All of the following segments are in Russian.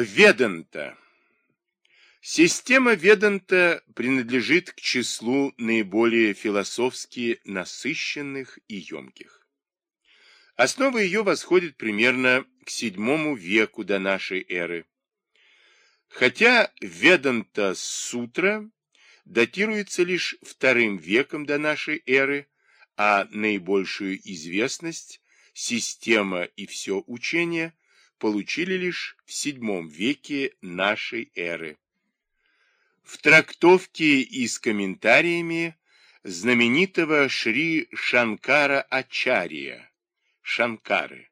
Веданта. Система Веданта принадлежит к числу наиболее философски насыщенных и емких. Основа ее восходит примерно к VII веку до нашей эры. Хотя Веданта Сутра датируется лишь вторым веком до нашей эры, а наибольшую известность система и все учение получили лишь в VII веке нашей эры. В трактовке и с комментариями знаменитого Шри Шанкара Ачария, Шанкары.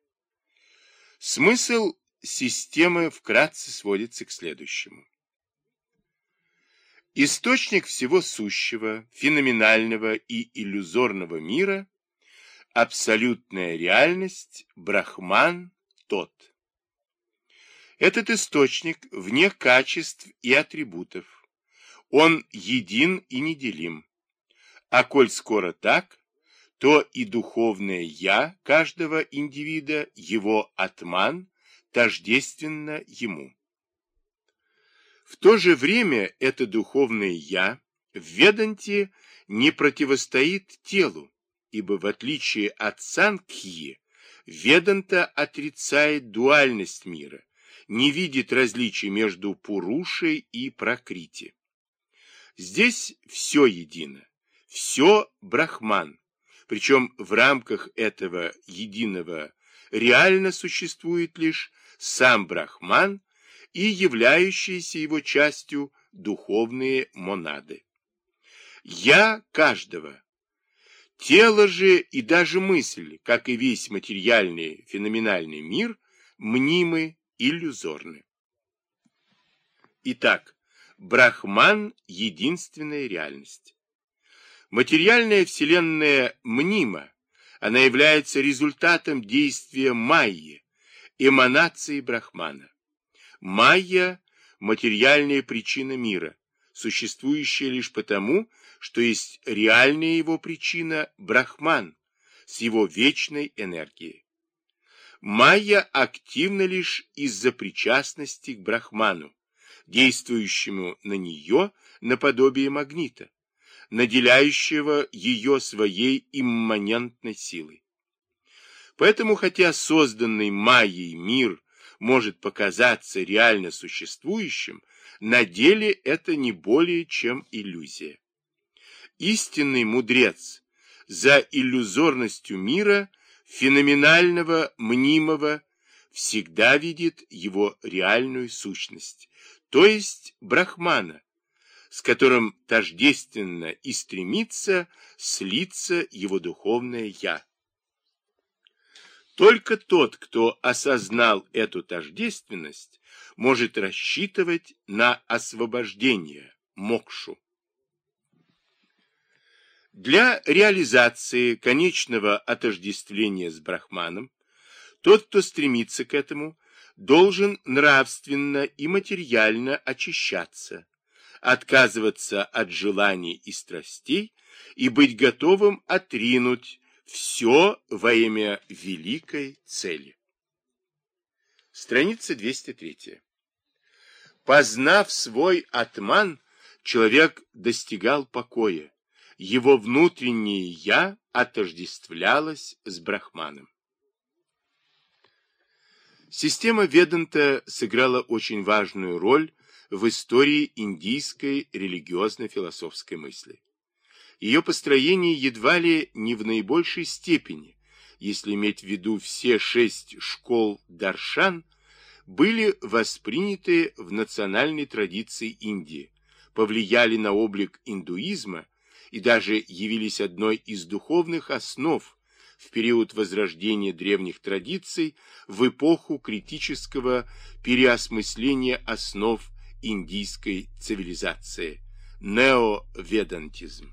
Смысл системы вкратце сводится к следующему. Источник всего сущего, феноменального и иллюзорного мира – абсолютная реальность, брахман, тот. Этот источник вне качеств и атрибутов. Он един и неделим. А коль скоро так, то и духовное «я» каждого индивида, его атман, тождественно ему. В то же время это духовное «я» в Веданте не противостоит телу, ибо в отличие от Санкхьи, Веданта отрицает дуальность мира, не видит различий между Пурушей и Пракрити. Здесь все едино, все Брахман, причем в рамках этого единого реально существует лишь сам Брахман и являющиеся его частью духовные монады. Я каждого. Тело же и даже мысль, как и весь материальный феноменальный мир, мнимы иллюзорны. Итак, Брахман – единственная реальность. Материальная вселенная мнима, она является результатом действия Майи, эманации Брахмана. Майя – материальная причина мира, существующая лишь потому, что есть реальная его причина – Брахман с его вечной энергией. Майя активна лишь из-за причастности к Брахману, действующему на нее наподобие магнита, наделяющего ее своей имманентной силой. Поэтому, хотя созданный Майей мир может показаться реально существующим, на деле это не более чем иллюзия. Истинный мудрец за иллюзорностью мира – феноменального, мнимого, всегда видит его реальную сущность, то есть Брахмана, с которым тождественно и стремится слиться его духовное «я». Только тот, кто осознал эту тождественность, может рассчитывать на освобождение, мокшу. Для реализации конечного отождествления с Брахманом тот, кто стремится к этому, должен нравственно и материально очищаться, отказываться от желаний и страстей и быть готовым отринуть все во имя великой цели. Страница 203. Познав свой атман, человек достигал покоя его внутреннее «я» отождествлялось с Брахманом. Система Веданта сыграла очень важную роль в истории индийской религиозно-философской мысли. Ее построение едва ли не в наибольшей степени, если иметь в виду все шесть школ Даршан, были восприняты в национальной традиции Индии, повлияли на облик индуизма и даже явились одной из духовных основ в период возрождения древних традиций в эпоху критического переосмысления основ индийской цивилизации – неоведантизм.